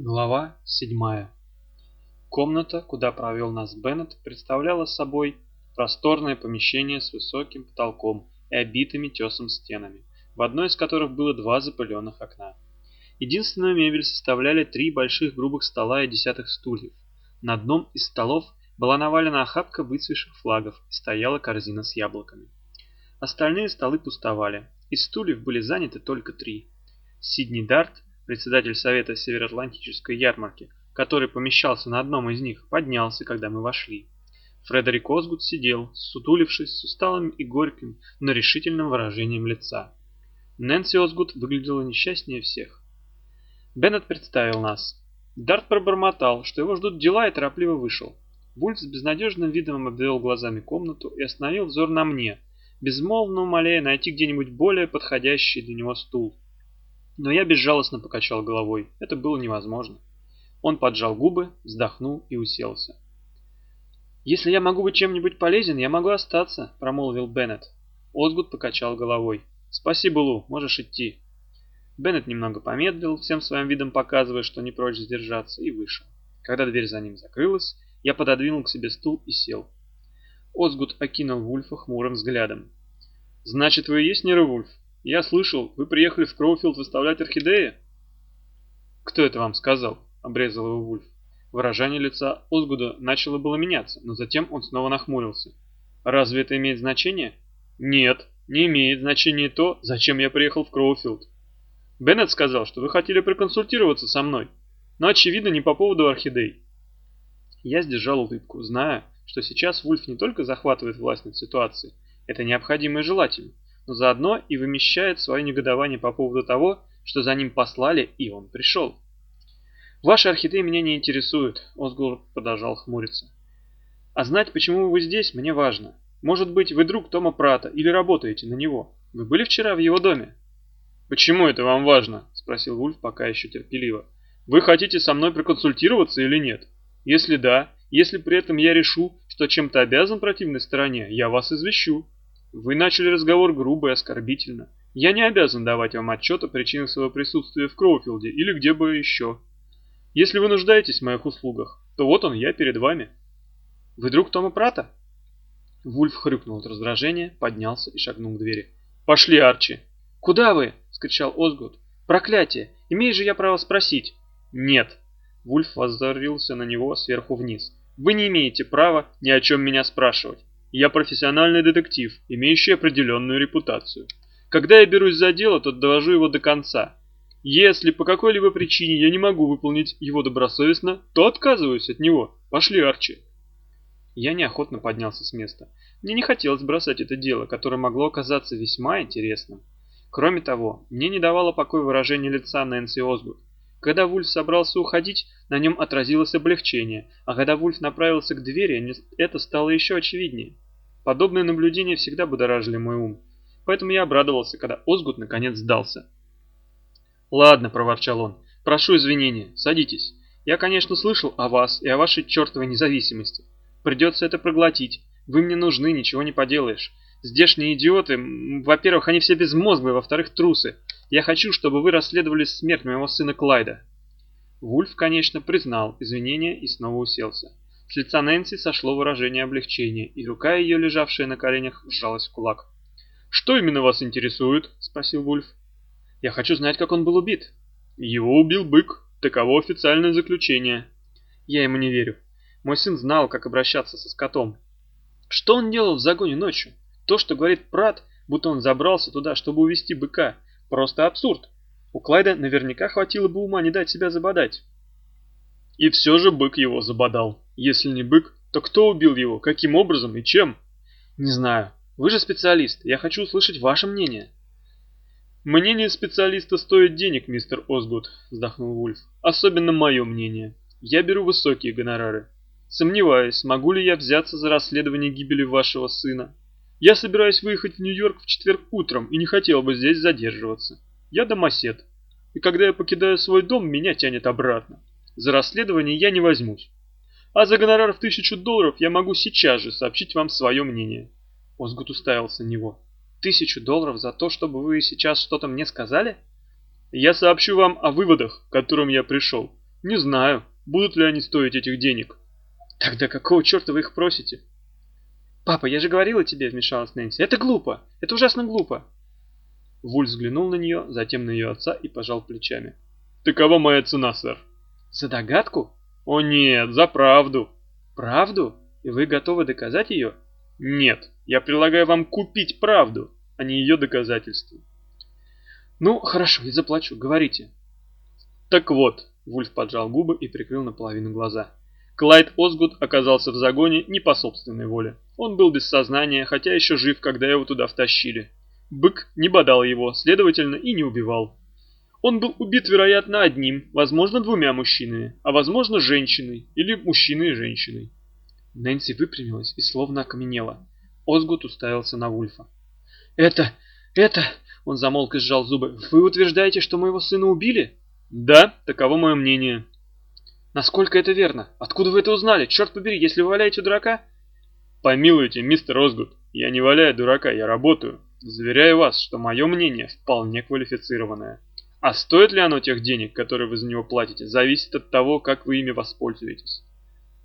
Глава 7. Комната, куда провел нас Беннет, представляла собой просторное помещение с высоким потолком и обитыми тесом стенами, в одной из которых было два запыленных окна. Единственную мебель составляли три больших грубых стола и десятых стульев. На одном из столов была навалена охапка выцвевших флагов и стояла корзина с яблоками. Остальные столы пустовали, из стульев были заняты только три. Сидни Дарт председатель Совета Североатлантической ярмарки, который помещался на одном из них, поднялся, когда мы вошли. Фредерик Озгуд сидел, сутулившись, с усталым и горьким, но решительным выражением лица. Нэнси Озгуд выглядела несчастнее всех. Беннет представил нас. Дарт пробормотал, что его ждут дела, и торопливо вышел. Вульф с безнадежным видом обвел глазами комнату и остановил взор на мне, безмолвно умоляя найти где-нибудь более подходящий для него стул. Но я безжалостно покачал головой. Это было невозможно. Он поджал губы, вздохнул и уселся. «Если я могу быть чем-нибудь полезен, я могу остаться», — промолвил Беннет. Озгуд покачал головой. «Спасибо, Лу, можешь идти». Беннет немного помедлил, всем своим видом показывая, что не прочь сдержаться, и вышел. Когда дверь за ним закрылась, я пододвинул к себе стул и сел. Озгуд окинул Вульфа хмурым взглядом. «Значит, вы и есть Нера Вульф?» Я слышал, вы приехали в Кроуфилд выставлять орхидеи? Кто это вам сказал? Обрезал его Вульф. Выражение лица Озгуда начало было меняться, но затем он снова нахмурился. Разве это имеет значение? Нет, не имеет значения то, зачем я приехал в Кроуфилд. Беннет сказал, что вы хотели проконсультироваться со мной, но очевидно не по поводу орхидей. Я сдержал улыбку, зная, что сейчас Вульф не только захватывает власть над ситуацией, это необходимо и желательно, но заодно и вымещает свое негодование по поводу того, что за ним послали, и он пришел. «Ваши орхидеи меня не интересуют», — Озгур продолжал хмуриться. «А знать, почему вы здесь, мне важно. Может быть, вы друг Тома Прата или работаете на него. Вы были вчера в его доме?» «Почему это вам важно?» — спросил Вульф пока еще терпеливо. «Вы хотите со мной проконсультироваться или нет? Если да, если при этом я решу, что чем-то обязан противной стороне, я вас извещу. Вы начали разговор грубо и оскорбительно. Я не обязан давать вам отчет о причинах своего присутствия в Кроуфилде или где бы еще. Если вы нуждаетесь в моих услугах, то вот он, я перед вами. Вы друг Тома Прата? Вульф хрюкнул от раздражения, поднялся и шагнул к двери. «Пошли, Арчи!» «Куда вы?» — скричал Озгуд. «Проклятие! Имею же я право спросить?» «Нет!» Вульф воззорился на него сверху вниз. «Вы не имеете права ни о чем меня спрашивать. Я профессиональный детектив, имеющий определенную репутацию. Когда я берусь за дело, то довожу его до конца. Если по какой-либо причине я не могу выполнить его добросовестно, то отказываюсь от него. Пошли, Арчи. Я неохотно поднялся с места. Мне не хотелось бросать это дело, которое могло оказаться весьма интересным. Кроме того, мне не давало покоя выражение лица Нэнси Озгуд. Когда Вульф собрался уходить, на нем отразилось облегчение, а когда Вульф направился к двери, это стало еще очевиднее. Подобные наблюдения всегда будоражили мой ум, поэтому я обрадовался, когда Озгут наконец сдался. «Ладно», — проворчал он, — «прошу извинения, садитесь. Я, конечно, слышал о вас и о вашей чертовой независимости. Придется это проглотить. Вы мне нужны, ничего не поделаешь. Здешние идиоты, во-первых, они все безмозглые, во-вторых, трусы. Я хочу, чтобы вы расследовали смерть моего сына Клайда». Вульф, конечно, признал извинения и снова уселся. С лица Нэнси сошло выражение облегчения, и рука ее, лежавшая на коленях, сжалась в кулак. «Что именно вас интересует?» – спросил Вульф. «Я хочу знать, как он был убит». «Его убил бык. Таково официальное заключение». «Я ему не верю. Мой сын знал, как обращаться со скотом. Что он делал в загоне ночью? То, что говорит Прат, будто он забрался туда, чтобы увести быка, Просто абсурд. У Клайда наверняка хватило бы ума не дать себя забодать. И все же бык его забодал. Если не бык, то кто убил его, каким образом и чем? Не знаю. Вы же специалист, я хочу услышать ваше мнение. Мнение специалиста стоит денег, мистер Озгуд, вздохнул Вульф. Особенно мое мнение. Я беру высокие гонорары. Сомневаюсь, смогу ли я взяться за расследование гибели вашего сына. Я собираюсь выехать в Нью-Йорк в четверг утром и не хотел бы здесь задерживаться. Я домосед. И когда я покидаю свой дом, меня тянет обратно. За расследование я не возьмусь. А за гонорар в тысячу долларов я могу сейчас же сообщить вам свое мнение. Озгут уставился на него. Тысячу долларов за то, чтобы вы сейчас что-то мне сказали? Я сообщу вам о выводах, к которым я пришел. Не знаю, будут ли они стоить этих денег. Тогда какого черта вы их просите? Папа, я же говорила тебе, вмешалась Нэнси. Это глупо. Это ужасно глупо. Вульф взглянул на нее, затем на ее отца и пожал плечами. Такова моя цена, сэр. За догадку? О нет, за правду. Правду? И вы готовы доказать ее? Нет, я предлагаю вам купить правду, а не ее доказательства. Ну, хорошо, я заплачу, говорите. Так вот, Вульф поджал губы и прикрыл наполовину глаза. Клайд Озгуд оказался в загоне не по собственной воле. Он был без сознания, хотя еще жив, когда его туда втащили. Бык не бодал его, следовательно, и не убивал. Он был убит, вероятно, одним, возможно, двумя мужчинами, а возможно, женщиной или мужчиной и женщиной. Нэнси выпрямилась и словно окаменела. Озгут уставился на Вульфа. «Это... это...» Он замолк и сжал зубы. «Вы утверждаете, что моего сына убили?» «Да, таково мое мнение». «Насколько это верно? Откуда вы это узнали? Черт побери, если вы валяете дурака?» «Помилуйте, мистер Озгут, я не валяю дурака, я работаю. Заверяю вас, что мое мнение вполне квалифицированное. А стоит ли оно тех денег, которые вы за него платите, зависит от того, как вы ими воспользуетесь.